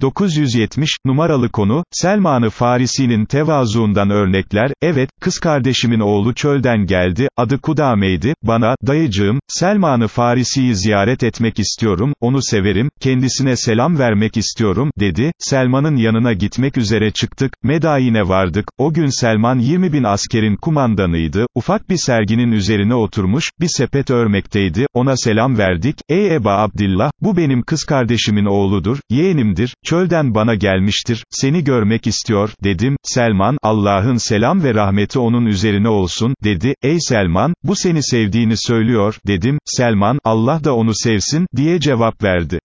970, numaralı konu, Selman-ı Farisi'nin tevazuundan örnekler, evet, kız kardeşimin oğlu çölden geldi, adı Kudame'ydi, bana, dayıcığım, Selman-ı Farisi'yi ziyaret etmek istiyorum, onu severim, kendisine selam vermek istiyorum, dedi, Selman'ın yanına gitmek üzere çıktık, Medain'e vardık, o gün Selman 20 bin askerin kumandanıydı, ufak bir serginin üzerine oturmuş, bir sepet örmekteydi, ona selam verdik, ey Eba Abdillah, bu benim kız kardeşimin oğludur, yeğenimdir, çölden bana gelmiştir, seni görmek istiyor, dedim, Selman, Allah'ın selam ve rahmeti onun üzerine olsun, dedi, ey Selman, bu seni sevdiğini söylüyor, dedim, Selman, Allah da onu sevsin, diye cevap verdi.